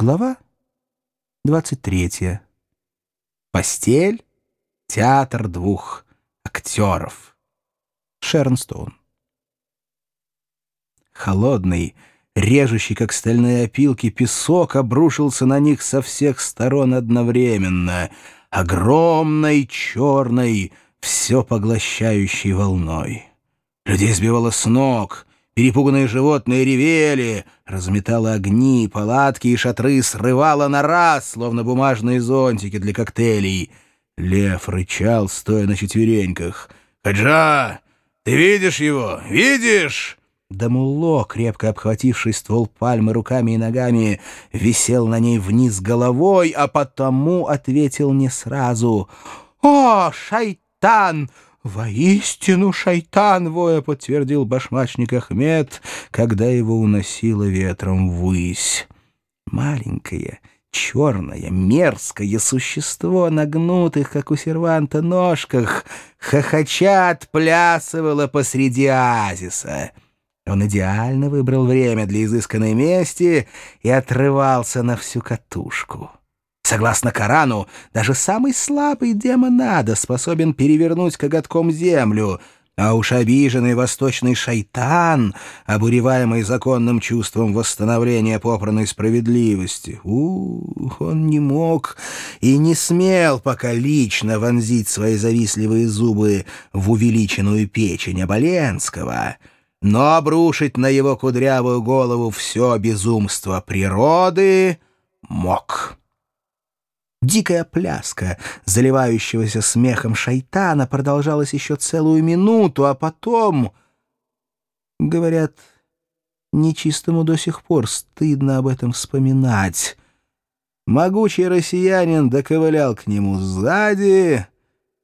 Глава 23. Постель. Театр двух актеров. Шернстоун. Холодный, режущий, как стальные опилки, песок обрушился на них со всех сторон одновременно, огромной, черной, все поглощающей волной. Людей сбивало с ног — Перепуганные животные ревели, разметало огни, палатки и шатры срывало на раз, словно бумажные зонтики для коктейлей. Лев рычал, стоя на четвереньках. «Хаджа, ты видишь его? Видишь?» Дамулло, крепко обхвативший ствол пальмы руками и ногами, висел на ней вниз головой, а потому ответил не сразу. «О, шайтан!» «Воистину шайтан!» — воя подтвердил башмачник Ахмед, когда его уносило ветром ввысь. Маленькое, черное, мерзкое существо на гнутых, как у серванта, ножках, хохоча отплясывало посреди оазиса. Он идеально выбрал время для изысканной мести и отрывался на всю катушку. Согласно Корану, даже самый слабый демон ада способен перевернуть коготком землю, а уж обиженный восточный шайтан, обуреваемый законным чувством восстановления попранной справедливости, ух, он не мог и не смел пока лично вонзить свои завистливые зубы в увеличенную печень Оболенского, но обрушить на его кудрявую голову все безумство природы мог». Дикая пляска, заливающегося смехом шайтана, продолжалась еще целую минуту, а потом... Говорят, нечистому до сих пор стыдно об этом вспоминать. Могучий россиянин доковылял к нему сзади,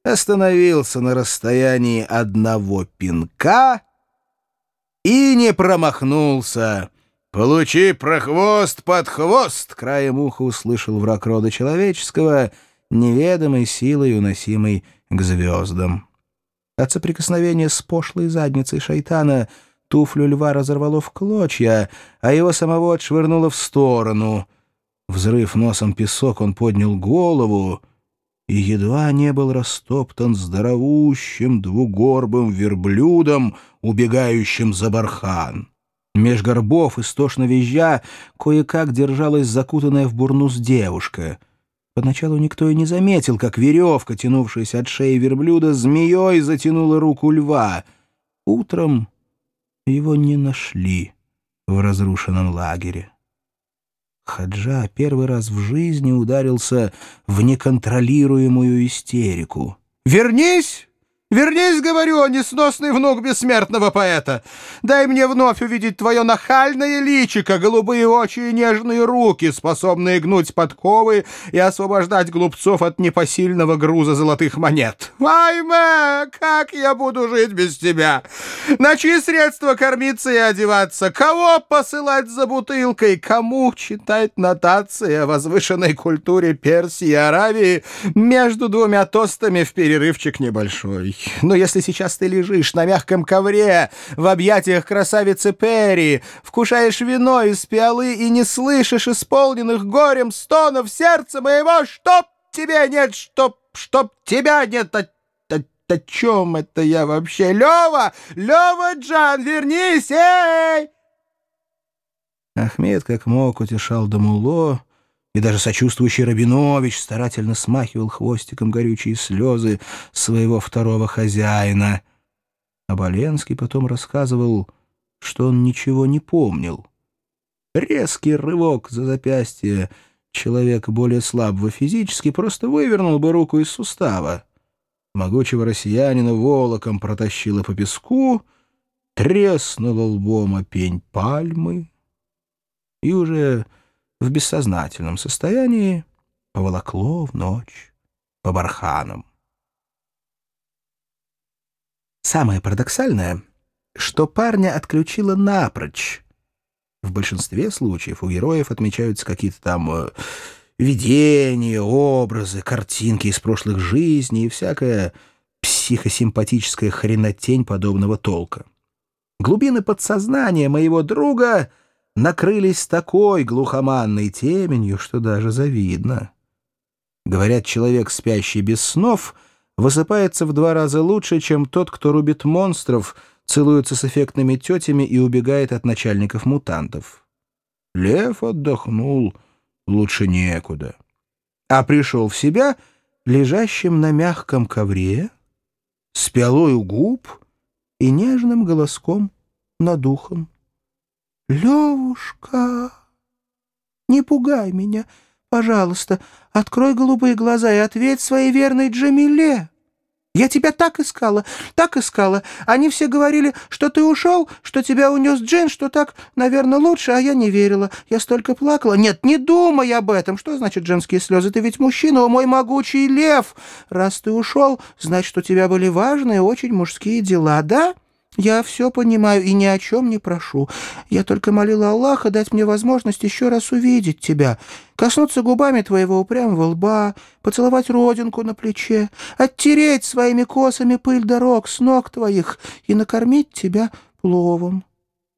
остановился на расстоянии одного пинка и не промахнулся. «Получи прохвост под хвост!» — краем уха услышал враг рода человеческого, неведомой силой, уносимой к звездам. От соприкосновения с пошлой задницей шайтана туфлю льва разорвало в клочья, а его самого отшвырнуло в сторону. Взрыв носом песок, он поднял голову и едва не был растоптан здоровущим двугорбым верблюдом, убегающим за бархан. Меж горбов, истошно визжа, кое-как держалась закутанная в бурнус девушка. Поначалу никто и не заметил, как веревка, тянувшаяся от шеи верблюда, змеей затянула руку льва. Утром его не нашли в разрушенном лагере. Хаджа первый раз в жизни ударился в неконтролируемую истерику. «Вернись!» Вернись, говорю, несносный внук бессмертного поэта. Дай мне вновь увидеть твое нахальное личико, голубые очи и нежные руки, способные гнуть подковы и освобождать глупцов от непосильного груза золотых монет. Вайме, как я буду жить без тебя? На чьи средства кормиться и одеваться? Кого посылать за бутылкой? Кому читать нотации о возвышенной культуре Персии и Аравии между двумя тостами в перерывчик небольшой? Но если сейчас ты лежишь на мягком ковре в объятиях красавицы Перри, вкушаешь вино из пиалы и не слышишь исполненных горем стонов сердца моего, чтоб тебе нет, чтоб, чтоб тебя нет, о, о, о чем это я вообще? Лева! Лева, Джан, вернись, эй! Ахмед как мог утешал Дамуло, и даже сочувствующий Рабинович старательно смахивал хвостиком горючие слезы своего второго хозяина. А Боленский потом рассказывал, что он ничего не помнил. Резкий рывок за запястье человека более слабого физически просто вывернул бы руку из сустава. Могучего россиянина волоком протащило по песку, треснуло лбом о пень пальмы и уже в бессознательном состоянии поволокло в ночь по барханам. Самое парадоксальное, что парня отключило напрочь. В большинстве случаев у героев отмечаются какие-то там э, видения, образы, картинки из прошлых жизней и всякая психосимпатическая хренотень подобного толка. Глубины подсознания моего друга накрылись такой глухоманной теменью, что даже завидно. Говорят, человек, спящий без снов, высыпается в два раза лучше, чем тот, кто рубит монстров, целуется с эффектными тетями и убегает от начальников-мутантов. Лев отдохнул лучше некуда. А пришел в себя лежащим на мягком ковре, с пиалой у губ и нежным голоском над ухом. «Левушка, не пугай меня, пожалуйста, открой голубые глаза и ответь своей верной Джамиле». Я тебя так искала, так искала. Они все говорили, что ты ушел, что тебя унес Джин, что так, наверное, лучше, а я не верила. Я столько плакала. Нет, не думай об этом. Что значит женские слезы? Ты ведь мужчина, о мой могучий лев. Раз ты ушел, значит, у тебя были важные, очень мужские дела, да?» Я все понимаю и ни о чем не прошу. Я только молила Аллаха дать мне возможность еще раз увидеть тебя, коснуться губами твоего упрямого лба, поцеловать родинку на плече, оттереть своими косами пыль дорог с ног твоих и накормить тебя пловом.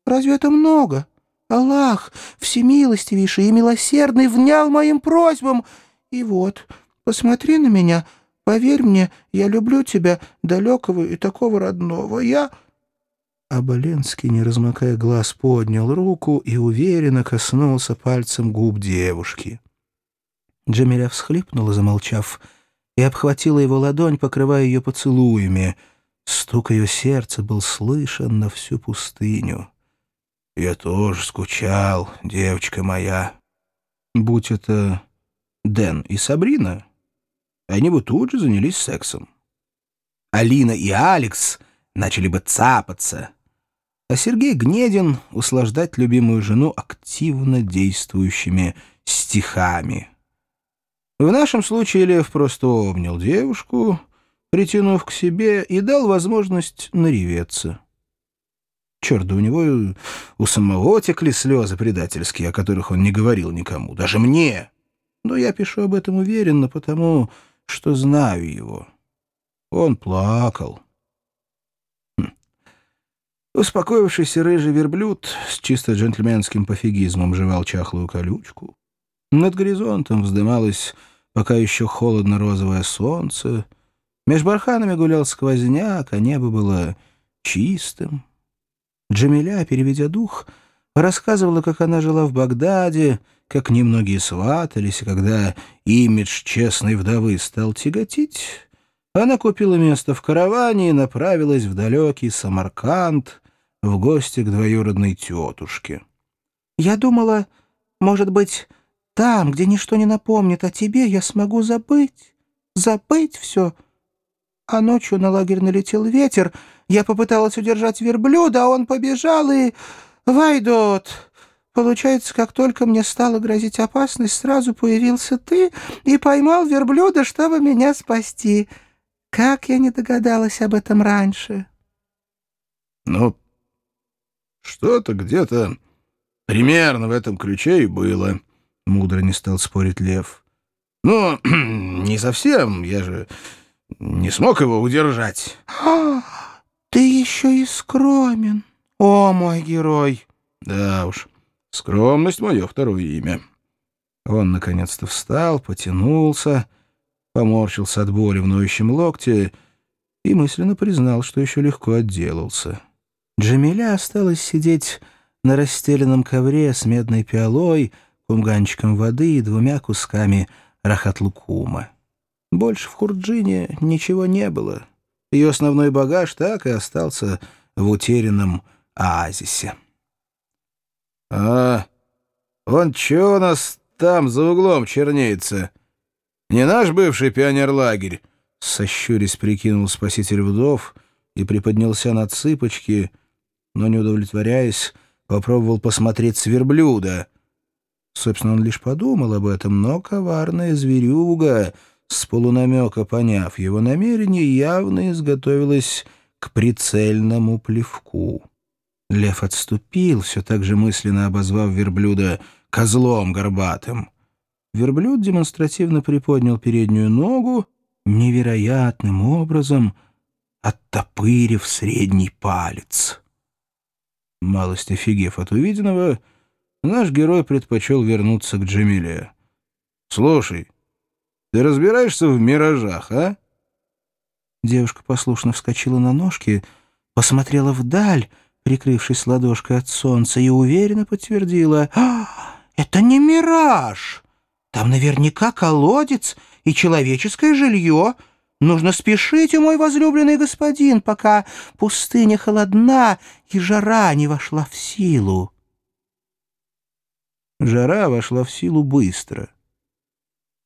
Разве это много? Аллах, всемилостивейший и милосердный, внял моим просьбам. И вот, посмотри на меня, поверь мне, я люблю тебя, далекого и такого родного. Я... Аболенский, не размыкая глаз, поднял руку и уверенно коснулся пальцем губ девушки. Джамиля всхлипнула, замолчав, и обхватила его ладонь, покрывая ее поцелуями. Стук ее сердца был слышен на всю пустыню. «Я тоже скучал, девочка моя». Будь это Дэн и Сабрина, они бы тут же занялись сексом. Алина и Алекс начали бы цапаться — а Сергей Гнедин услаждать любимую жену активно действующими стихами. В нашем случае Лев просто обнял девушку, притянув к себе, и дал возможность нареветься. Черт, да у него у самого текли слезы предательские, о которых он не говорил никому, даже мне. Но я пишу об этом уверенно, потому что знаю его. Он плакал. Успокоившийся рыжий верблюд с чисто джентльменским пофигизмом жевал чахлую колючку. Над горизонтом вздымалось пока еще холодно-розовое солнце. Меж барханами гулял сквозняк, а небо было чистым. Джамиля, переведя дух, рассказывала, как она жила в Багдаде, как немногие сватались, и когда имидж честной вдовы стал тяготить, она купила место в караване и направилась в далекий Самарканд, в гости к двоюродной тетушке. «Я думала, может быть, там, где ничто не напомнит о тебе, я смогу забыть, забыть все. А ночью на лагерь налетел ветер, я попыталась удержать верблюда, а он побежал и... Вайдот!» Получается, как только мне стала грозить опасность, сразу появился ты и поймал верблюда, чтобы меня спасти. Как я не догадалась об этом раньше? — Ну, что-то где-то примерно в этом ключе и было, — мудро не стал спорить Лев. — Ну, не совсем, я же не смог его удержать. — А, ты еще и скромен, о мой герой! — Да уж, скромность — мое второе имя. Он наконец-то встал, потянулся поморщился от боли в ноющем локте и мысленно признал, что еще легко отделался. Джамиля осталась сидеть на расстеленном ковре с медной пиалой, кумганчиком воды и двумя кусками рахат-лукума. Больше в Хурджине ничего не было. Ее основной багаж так и остался в утерянном оазисе. — А, вон что у нас там за углом чернеется? Не наш бывший пионерлагерь?» Сощурясь прикинул спаситель вдов и приподнялся на цыпочки, но, не удовлетворяясь, попробовал посмотреть с верблюда. Собственно, он лишь подумал об этом, но коварная зверюга, с полунамека поняв его намерение, явно изготовилась к прицельному плевку. Лев отступил, все так же мысленно обозвав верблюда «козлом горбатым». Верблюд демонстративно приподнял переднюю ногу, невероятным образом оттопырив средний палец. Малость офигев от увиденного, наш герой предпочел вернуться к Джамиле. «Слушай, ты разбираешься в миражах, а?» Девушка послушно вскочила на ножки, посмотрела вдаль, прикрывшись ладошкой от солнца, и уверенно подтвердила. «А, это не мираж! Там наверняка колодец и человеческое жилье. Нужно спешить, мой возлюбленный господин, пока пустыня холодна и жара не вошла в силу». Жара вошла в силу быстро.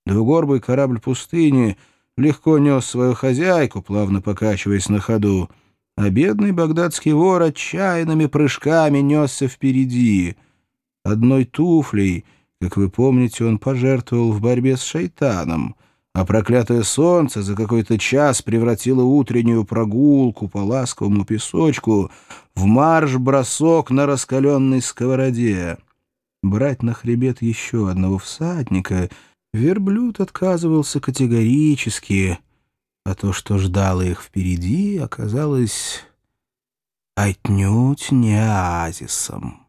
Двугорбый корабль пустыни легко нес свою хозяйку, плавно покачиваясь на ходу, а бедный багдадский вор отчаянными прыжками несся впереди. Одной туфлей, как вы помните, он пожертвовал в борьбе с шайтаном, а проклятое солнце за какой-то час превратило утреннюю прогулку по ласковому песочку в марш-бросок на раскаленной сковороде. Брать на хребет еще одного всадника — Верблюд отказывался категорически, а то, что ждало их впереди, оказалось отнюдь не оазисом.